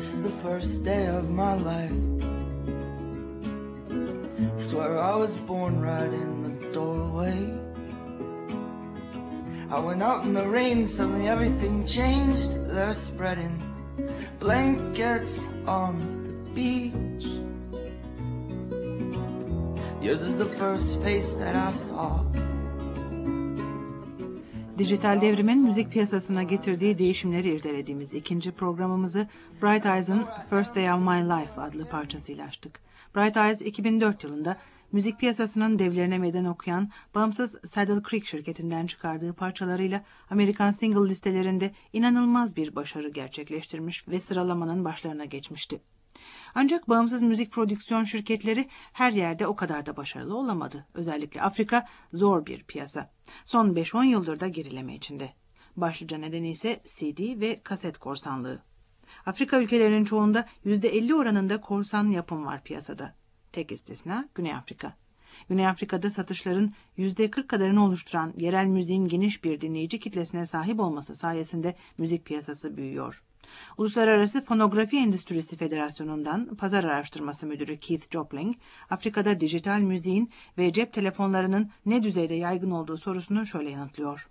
This is the first day of my life. Swear I was born right in the doorway. I went out in the rain, suddenly everything changed. They're spreading blankets on the beach. Yours is the first face that I saw. Dijital devrimin müzik piyasasına getirdiği değişimleri irdelediğimiz ikinci programımızı Bright Eyes'ın First Day of My Life adlı parçasıyla açtık. Bright Eyes 2004 yılında müzik piyasasının devlerine meydan okuyan bağımsız Saddle Creek şirketinden çıkardığı parçalarıyla Amerikan single listelerinde inanılmaz bir başarı gerçekleştirmiş ve sıralamanın başlarına geçmişti. Ancak bağımsız müzik prodüksiyon şirketleri her yerde o kadar da başarılı olamadı. Özellikle Afrika zor bir piyasa. Son 5-10 yıldır da gerileme içinde. Başlıca nedeni ise CD ve kaset korsanlığı. Afrika ülkelerinin çoğunda %50 oranında korsan yapım var piyasada. Tek istisna Güney Afrika. Güney Afrika'da satışların %40 kadarını oluşturan yerel müziğin geniş bir dinleyici kitlesine sahip olması sayesinde müzik piyasası büyüyor. Uluslararası Fonografi Endüstrisi Federasyonu'ndan Pazar Araştırması Müdürü Keith Jopling, Afrika'da dijital müziğin ve cep telefonlarının ne düzeyde yaygın olduğu sorusunu şöyle yanıtlıyor.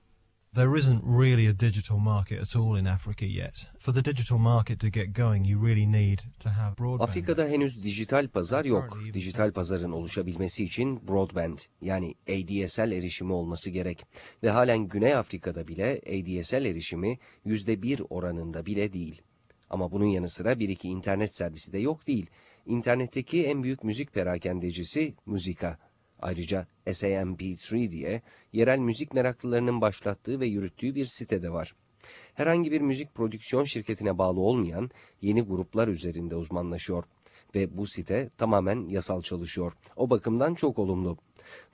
There isn't really a digital market at all in Africa yet. For the digital market to get going, you really need to have broadband. Afrika'da henüz dijital pazar yok. Dijital pazarın oluşabilmesi için broadband yani ADSL erişimi olması gerek. Ve halen Güney Afrika'da bile ADSL erişimi %1 oranında bile değil. Ama bunun yanı sıra bir iki internet servisi de yok değil. İnternetteki en büyük müzik perakendecisi Muzika. Ayrıca SAMP3 diye yerel müzik meraklılarının başlattığı ve yürüttüğü bir site de var. Herhangi bir müzik prodüksiyon şirketine bağlı olmayan yeni gruplar üzerinde uzmanlaşıyor ve bu site tamamen yasal çalışıyor. O bakımdan çok olumlu.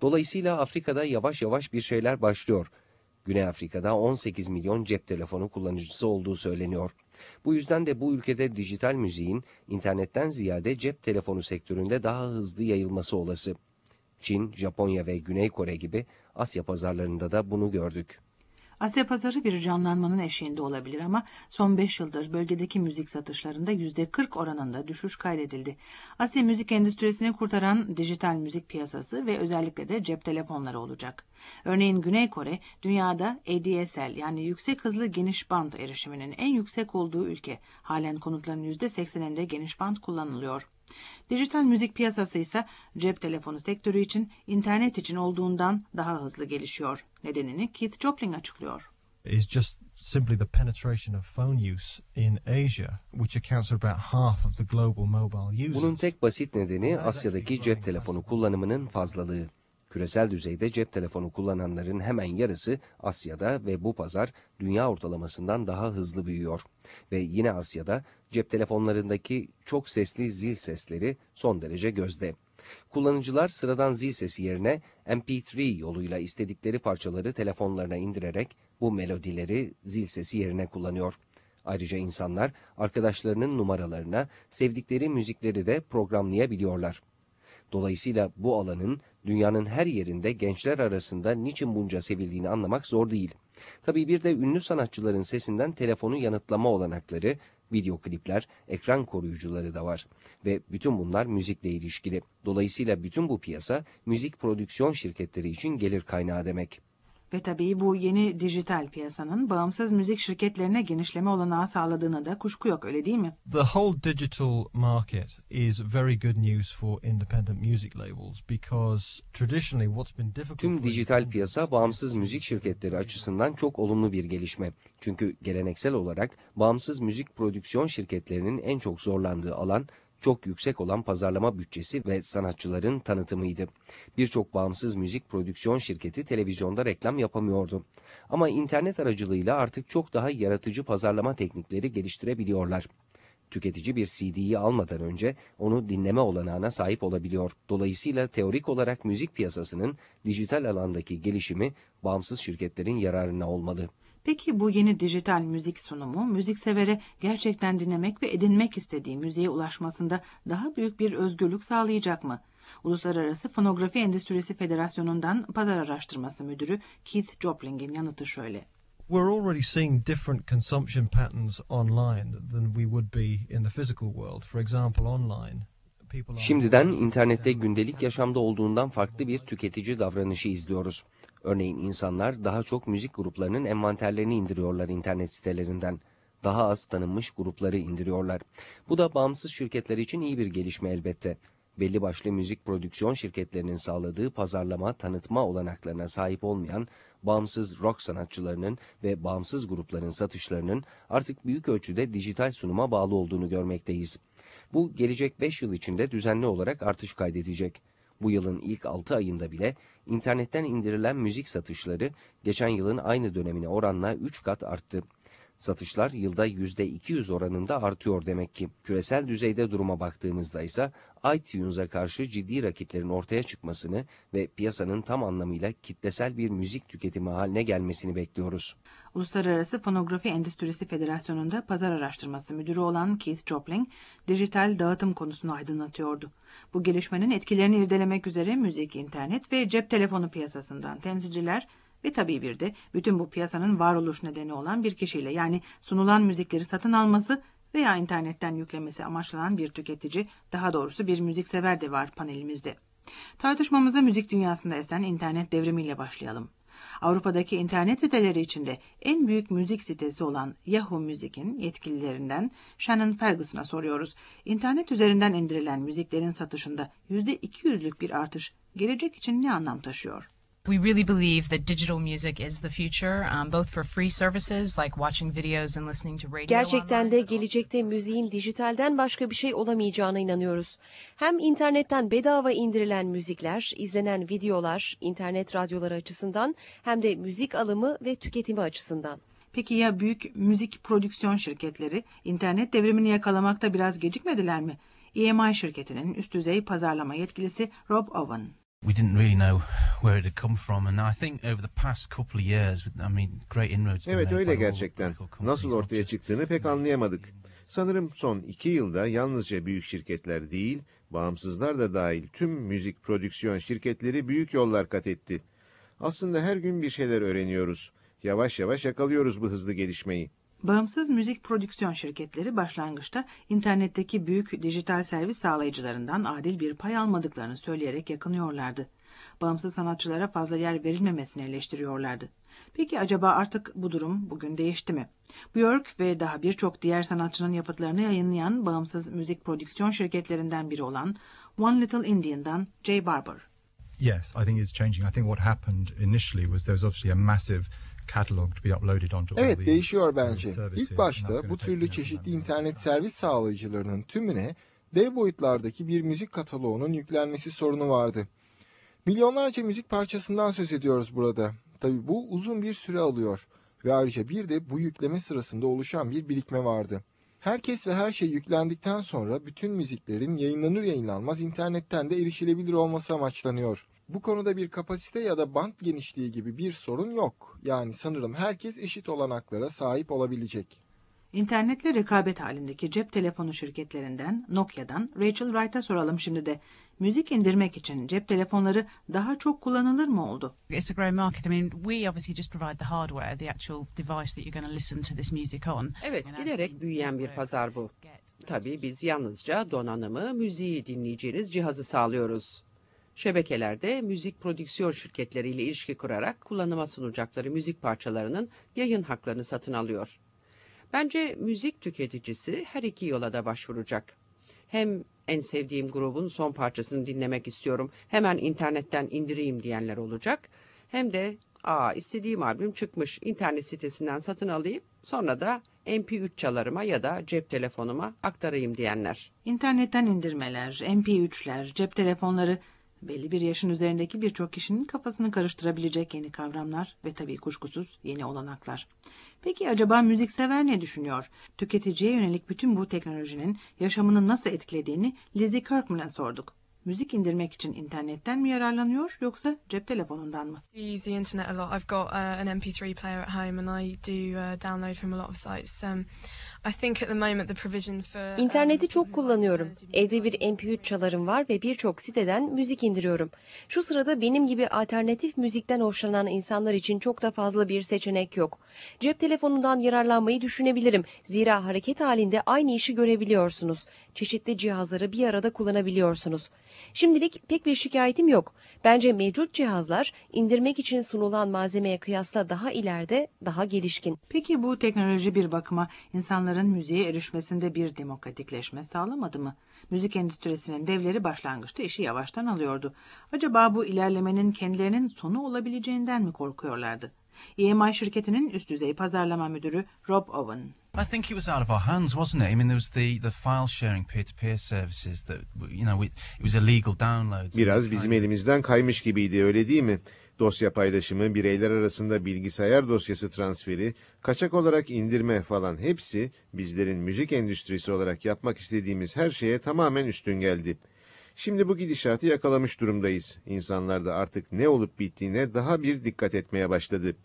Dolayısıyla Afrika'da yavaş yavaş bir şeyler başlıyor. Güney Afrika'da 18 milyon cep telefonu kullanıcısı olduğu söyleniyor. Bu yüzden de bu ülkede dijital müziğin internetten ziyade cep telefonu sektöründe daha hızlı yayılması olası. Çin, Japonya ve Güney Kore gibi Asya pazarlarında da bunu gördük. Asya pazarı bir canlanmanın eşiğinde olabilir ama son 5 yıldır bölgedeki müzik satışlarında %40 oranında düşüş kaydedildi. Asya müzik endüstrisini kurtaran dijital müzik piyasası ve özellikle de cep telefonları olacak. Örneğin Güney Kore dünyada ADSL yani yüksek hızlı geniş band erişiminin en yüksek olduğu ülke. Halen konutların %80'inde geniş band kullanılıyor. Dijital müzik piyasası ise cep telefonu sektörü için internet için olduğundan daha hızlı gelişiyor. Nedenini Keith Jopling açıklıyor. is just simply the penetration of phone use in Asia, which accounts for about half of the global mobile users. Bunun tek basit nedeni Asya'daki cep telefonu kullanımının fazlalığı. Küresel düzeyde cep telefonu kullananların hemen yarısı Asya'da ve bu pazar dünya ortalamasından daha hızlı büyüyor. Ve yine Asya'da cep telefonlarındaki çok sesli zil sesleri son derece gözde. Kullanıcılar sıradan zil sesi yerine MP3 yoluyla istedikleri parçaları telefonlarına indirerek bu melodileri zil sesi yerine kullanıyor. Ayrıca insanlar arkadaşlarının numaralarına sevdikleri müzikleri de programlayabiliyorlar. Dolayısıyla bu alanın dünyanın her yerinde gençler arasında niçin bunca sevildiğini anlamak zor değil. Tabii bir de ünlü sanatçıların sesinden telefonu yanıtlama olanakları, video klipler, ekran koruyucuları da var. Ve bütün bunlar müzikle ilişkili. Dolayısıyla bütün bu piyasa müzik prodüksiyon şirketleri için gelir kaynağı demek. Ve tabii bu yeni dijital piyasanın bağımsız müzik şirketlerine genişleme olanağı sağladığına da kuşku yok öyle değil mi? The whole digital market is very good news for independent music labels because traditionally what's been difficult Tüm dijital piyasa bağımsız müzik şirketleri açısından çok olumlu bir gelişme. Çünkü geleneksel olarak bağımsız müzik prodüksiyon şirketlerinin en çok zorlandığı alan çok yüksek olan pazarlama bütçesi ve sanatçıların tanıtımıydı. Birçok bağımsız müzik prodüksiyon şirketi televizyonda reklam yapamıyordu. Ama internet aracılığıyla artık çok daha yaratıcı pazarlama teknikleri geliştirebiliyorlar. Tüketici bir CD'yi almadan önce onu dinleme olanağına sahip olabiliyor. Dolayısıyla teorik olarak müzik piyasasının dijital alandaki gelişimi bağımsız şirketlerin yararına olmalı. Peki bu yeni dijital müzik sunumu müziksevere gerçekten dinlemek ve edinmek istediği müziğe ulaşmasında daha büyük bir özgürlük sağlayacak mı? Uluslararası Fonografi Endüstrisi Federasyonu'ndan Pazar Araştırması Müdürü Keith Jopling'in yanıtı şöyle. We're already seeing different consumption patterns online than we would be in the physical world. For example, online. people are- Şimdiden internette gündelik yaşamda olduğundan farklı bir tüketici davranışı izliyoruz. Örneğin insanlar daha çok müzik gruplarının envanterlerini indiriyorlar internet sitelerinden. Daha az tanınmış grupları indiriyorlar. Bu da bağımsız şirketler için iyi bir gelişme elbette. Belli başlı müzik prodüksiyon şirketlerinin sağladığı pazarlama, tanıtma olanaklarına sahip olmayan bağımsız rock sanatçılarının ve bağımsız grupların satışlarının artık büyük ölçüde dijital sunuma bağlı olduğunu görmekteyiz. Bu gelecek 5 yıl içinde düzenli olarak artış kaydedecek. Bu yılın ilk 6 ayında bile internetten indirilen müzik satışları geçen yılın aynı dönemine oranla 3 kat arttı. Satışlar yılda %200 oranında artıyor demek ki. Küresel düzeyde duruma baktığımızda ise iTunes'a karşı ciddi rakiplerin ortaya çıkmasını ve piyasanın tam anlamıyla kitlesel bir müzik tüketimi haline gelmesini bekliyoruz. Uluslararası Fonografi Endüstrisi Federasyonu'nda pazar araştırması müdürü olan Keith Jopling, dijital dağıtım konusunu aydınlatıyordu. Bu gelişmenin etkilerini irdelemek üzere müzik, internet ve cep telefonu piyasasından temsilciler ve tabii bir de bütün bu piyasanın varoluş nedeni olan bir kişiyle yani sunulan müzikleri satın alması veya internetten yüklemesi amaçlanan bir tüketici, daha doğrusu bir müziksever de var panelimizde. Tartışmamıza müzik dünyasında esen internet devrimiyle başlayalım. Avrupa'daki internet siteleri içinde en büyük müzik sitesi olan Yahoo Music'in yetkililerinden Shannon Ferguson'a soruyoruz. İnternet üzerinden indirilen müziklerin satışında %200'lük bir artış gelecek için ne anlam taşıyor? We really believe that digital music is the future, um, both for free services like watching videos and listening to radio. Gerçekten online, de gelecekte müziğin dijitalden başka bir şey olamayacağına inanıyoruz. Hem internetten bedava indirilen müzikler, izlenen videolar, internet radyoları açısından hem de müzik alımı ve tüketimi açısından. Peki ya büyük müzik prodüksiyon şirketleri internet devrimini yakalamakta biraz gecikmediler mi? EMI şirketinin üst düzey pazarlama yetkilisi Rob Owen. We didn't really know where it had come from, and I think over the past couple of years, I mean, great inroads. been Evet öyle gerçekten. Nasıl ortaya çıktığını pek anlayamadık. Sanırım son iki yılda yalnızca büyük şirketler değil, bağımsızlar da dahil tüm müzik prodüksiyon şirketleri büyük yollar kat etti. Aslında her gün bir şeyler öğreniyoruz. Yavaş yavaş yakalıyoruz bu hızlı gelişmeyi. Bağımsız müzik prodüksiyon şirketleri başlangıçta internetteki büyük dijital servis sağlayıcılarından adil bir pay almadıklarını söyleyerek yakınıyorlardı. Bağımsız sanatçılara fazla yer verilmemesini eleştiriyorlardı. Peki acaba artık bu durum bugün değişti mi? Björk ve daha birçok diğer sanatçının yapıtlarını yayınlayan bağımsız müzik prodüksiyon şirketlerinden biri olan One Little Indian'dan Jay Barber. Yes, I think it's changing. I think what happened initially was there was obviously a massive catalog to be uploaded onto all Evet değişiyor bence. İlk başta bu türlü çeşitli internet servis sağlayıcılarının tümüne dev boyutlardaki bir müzik kataloğunun yüklenmesi sorunu vardı. Milyonlarca müzik parçasından söz ediyoruz burada. Tabi bu uzun bir süre alıyor ve ayrıca bir de bu yükleme sırasında oluşan bir birikme vardı. Herkes ve her şey yüklendikten sonra bütün müziklerin yayınlanır yayınlanmaz internetten de erişilebilir olması amaçlanıyor. Bu konuda bir kapasite ya da band genişliği gibi bir sorun yok. Yani sanırım herkes eşit olanaklara sahip olabilecek. İnternetle rekabet halindeki cep telefonu şirketlerinden Nokia'dan Rachel Wright'a soralım şimdi de. Müzik indirmek için cep telefonları daha çok kullanılır mı oldu? It's a growing market. I mean, we obviously just provide the hardware, the actual device that you're going to listen to this music on. Evet, giderek büyüyen bir pazar bu. Tabii biz yalnızca donanımı, müziği dinleyeceğiniz cihazı sağlıyoruz. Şebekelerde müzik prodüksiyon şirketleriyle ilişki kurarak kullanıma sunacakları müzik parçalarının yayın haklarını satın alıyor. Bence müzik tüketicisi her iki yola da başvuracak. Hem en sevdiğim grubun son parçasını dinlemek istiyorum, hemen internetten indireyim diyenler olacak. Hem de aa istediğim albüm çıkmış, internet sitesinden satın alayım, sonra da MP3 çalarıma ya da cep telefonuma aktarayım diyenler. İnternetten indirmeler, MP3'ler, cep telefonları belli bir yaşın üzerindeki birçok kişinin kafasını karıştırabilecek yeni kavramlar ve tabii kuşkusuz yeni olanaklar. Peki acaba müziksever ne düşünüyor? Tüketiciye yönelik bütün bu teknolojinin yaşamını nasıl etkilediğini Lizzie Kirkman'a sorduk. Müzik indirmek için internetten mi yararlanıyor yoksa cep telefonundan mı? do use the internet a lot. I've got uh, an MP3 player at home, and I do uh, download from a lot of sites. Um, İnterneti çok kullanıyorum. Evde bir MP3 çalarım var ve birçok siteden müzik indiriyorum. Şu sırada benim gibi alternatif müzikten hoşlanan insanlar için çok da fazla bir seçenek yok. Cep telefonundan yararlanmayı düşünebilirim. Zira hareket halinde aynı işi görebiliyorsunuz. Çeşitli cihazları bir arada kullanabiliyorsunuz. Şimdilik pek bir şikayetim yok. Bence mevcut cihazlar indirmek için sunulan malzemeye kıyasla daha ileride, daha gelişkin. Peki bu teknoloji bir bakıma insanların müziğe erişmesinde bir demokratikleşme sağlamadı mı? Müzik endüstrisinin devleri başlangıçta işi yavaştan alıyordu. Acaba bu ilerlemenin kendilerinin sonu olabileceğinden mi korkuyorlardı? EMI şirketinin üst düzey pazarlama müdürü Rob Owen. I think it was out of our hands, wasn't it? I mean, there was the, the file sharing peer-to-peer services that, you know, we, it was illegal downloads. Biraz bizim elimizden kaymış gibiydi öyle değil mi? Dosya paylaşımı, bireyler arasında bilgisayar dosyası transferi, kaçak olarak indirme falan hepsi bizlerin müzik endüstrisi olarak yapmak istediğimiz her şeye tamamen üstün geldi. Şimdi bu gidişatı yakalamış durumdayız. İnsanlar da artık ne olup bittiğine daha bir dikkat etmeye başladı.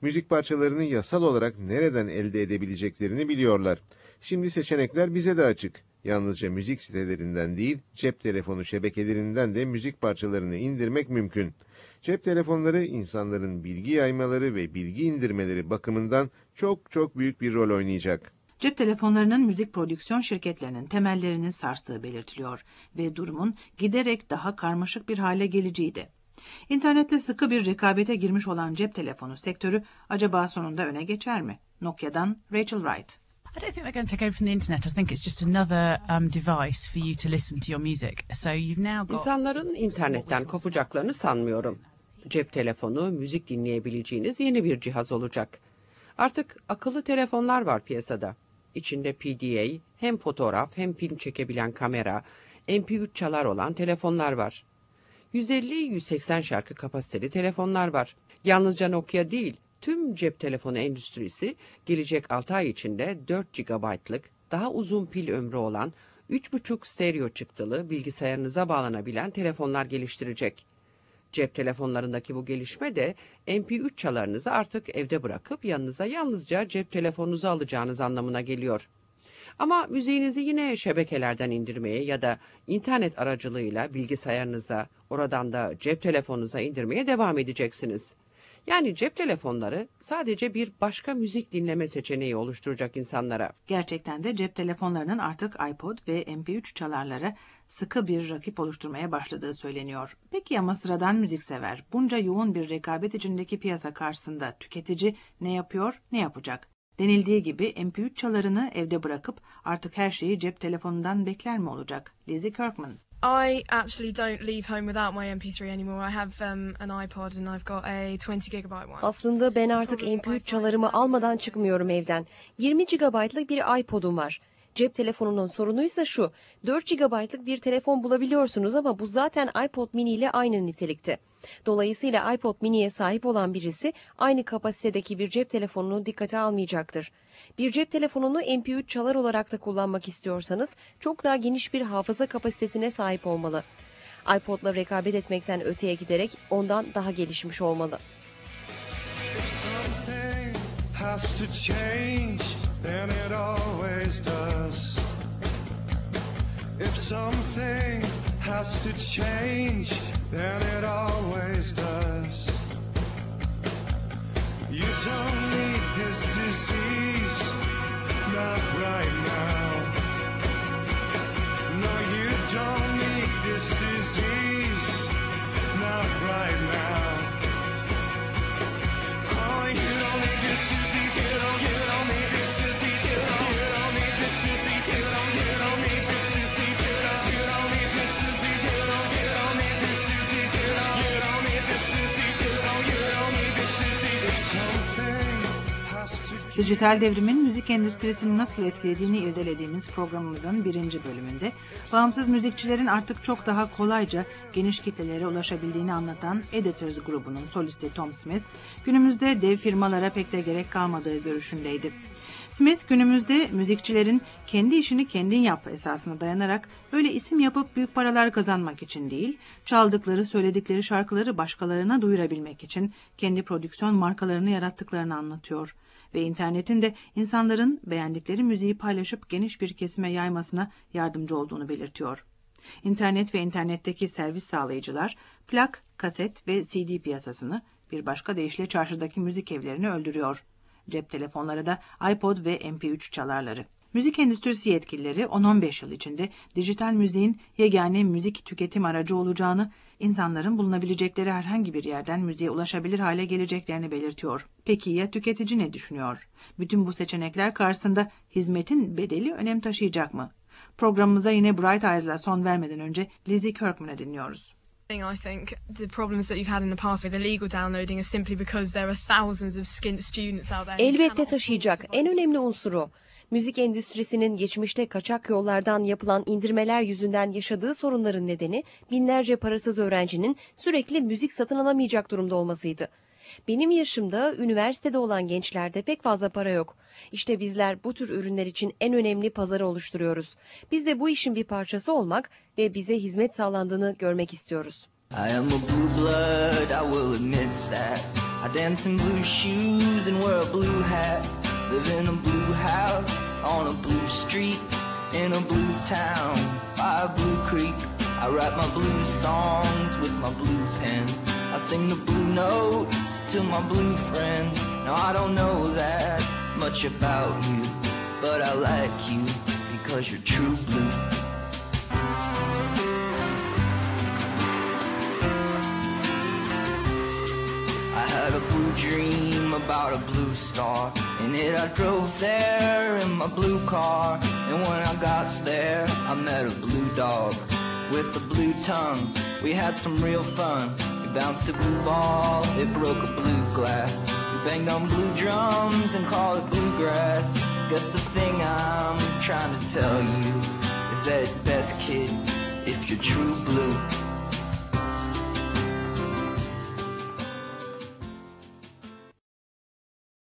Müzik parçalarını yasal olarak nereden elde edebileceklerini biliyorlar. Şimdi seçenekler bize de açık. Yalnızca müzik sitelerinden değil, cep telefonu şebekelerinden de müzik parçalarını indirmek mümkün. Cep telefonları insanların bilgi yaymaları ve bilgi indirmeleri bakımından çok çok büyük bir rol oynayacak. Cep telefonlarının müzik prodüksiyon şirketlerinin temellerini sarstığı belirtiliyor ve durumun giderek daha karmaşık bir hale geleceği de. İnternette sıkı bir rekabete girmiş olan cep telefonu sektörü acaba sonunda öne geçer mi? Nokia'dan Rachel Wright. I don't think they're going to take over from the internet. I think it's just another um, device for you to listen to your music. So you've now got İnsanların internetten kopacaklarını sanmıyorum. Cep telefonu, müzik dinleyebileceğiniz yeni bir cihaz olacak. Artık akıllı telefonlar var piyasada. İçinde PDA, hem fotoğraf hem film çekebilen kamera, MP3 çalar olan telefonlar var. 150-180 şarkı kapasiteli telefonlar var. Yalnızca Nokia değil, tüm cep telefonu endüstrisi gelecek 6 ay içinde 4 GB'lık daha uzun pil ömrü olan 3.5 stereo çıktılı bilgisayarınıza bağlanabilen telefonlar geliştirecek. Cep telefonlarındaki bu gelişme de MP3 çalarınızı artık evde bırakıp yanınıza yalnızca cep telefonunuzu alacağınız anlamına geliyor. Ama müziğinizi yine şebekelerden indirmeye ya da internet aracılığıyla bilgisayarınıza, oradan da cep telefonunuza indirmeye devam edeceksiniz. Yani cep telefonları sadece bir başka müzik dinleme seçeneği oluşturacak insanlara. Gerçekten de cep telefonlarının artık iPod ve MP3 çalarlara sıkı bir rakip oluşturmaya başladığı söyleniyor. Peki ama sıradan müziksever bunca yoğun bir rekabet içindeki piyasa karşısında tüketici ne yapıyor, ne yapacak? Denildiği gibi MP3 çalarını evde bırakıp artık her şeyi cep telefonundan bekler mi olacak? Lizzie Kirkman. I actually don't leave home without my MP3 anymore. I have um, an iPod and I've got a 20 gigabyte one. Aslında ben artık MP3 çalarımı almadan çıkmıyorum evden. 20 GB'lık bir iPod'um var. Cep telefonunun sorunuysa şu. 4 GB'lık bir telefon bulabiliyorsunuz ama bu zaten iPod mini ile aynı nitelikte. Dolayısıyla iPod mini'ye sahip olan birisi aynı kapasitedeki bir cep telefonunu dikkate almayacaktır. Bir cep telefonunu MP3 çalar olarak da kullanmak istiyorsanız çok daha geniş bir hafıza kapasitesine sahip olmalı. iPod'la rekabet etmekten öteye giderek ondan daha gelişmiş olmalı. Something has to change, then it always does. If something has to change, then it always does. You don't need this disease, not right now. Dijital devrimin müzik endüstrisini nasıl etkilediğini irdelediğimiz programımızın birinci bölümünde bağımsız müzikçilerin artık çok daha kolayca geniş kitlelere ulaşabildiğini anlatan Editors grubunun solisti Tom Smith, günümüzde dev firmalara pek de gerek kalmadığı görüşündeydi. Smith günümüzde müzikçilerin kendi işini kendin yap esasına dayanarak öyle isim yapıp büyük paralar kazanmak için değil, çaldıkları, söyledikleri şarkıları başkalarına duyurabilmek için kendi prodüksiyon markalarını yarattıklarını anlatıyor ve internetin de insanların beğendikleri müziği paylaşıp geniş bir kesime yaymasına yardımcı olduğunu belirtiyor. İnternet ve internetteki servis sağlayıcılar plak, kaset ve CD piyasasını bir başka deyişle çarşıdaki müzik evlerini öldürüyor. Cep telefonları da iPod ve MP3 çalarları. Müzik endüstrisi yetkilileri 10-15 yıl içinde dijital müziğin yegane müzik tüketim aracı olacağını, insanların bulunabilecekleri herhangi bir yerden müziğe ulaşabilir hale geleceklerini belirtiyor. Peki ya tüketici ne düşünüyor? Bütün bu seçenekler karşısında hizmetin bedeli önem taşıyacak mı? Programımıza yine Bright Eyes'la son vermeden önce Lizzie Kirkman'ı dinliyoruz. I think the problems that you've had in the past with illegal downloading is simply because there are thousands of skint students out there. Elbette taşıyacak en önemli unsuru. Müzik endüstrisinin geçmişte kaçak yollardan yapılan indirmeler yüzünden yaşadığı sorunların nedeni binlerce parasız öğrencinin sürekli müzik satın alamayacak durumda olmasıydı. Benim yaşımda üniversitede olan gençlerde pek fazla para yok. İşte bizler bu tür ürünler için en önemli pazarı oluşturuyoruz. Biz de bu işin bir parçası olmak ve bize hizmet sağlandığını görmek istiyoruz. I am a blue blood, I will admit that. I dance in blue shoes and wear a blue hat. Live in a blue house, on a blue street, in a blue town, by a blue creek. I write my blue songs with my blue pen. I sing the blue notes to my blue friends. Now I don't know that much about you, but I like you because you're true blue. I had a blue dream about a blue star. In it I drove there in my blue car. And when I got there, I met a blue dog with a blue tongue. We had some real fun. We bounced a blue ball, it broke a blue glass. We banged on blue drums and called it bluegrass. Guess the thing I'm trying to tell you is that it's best, kid, if you're true blue.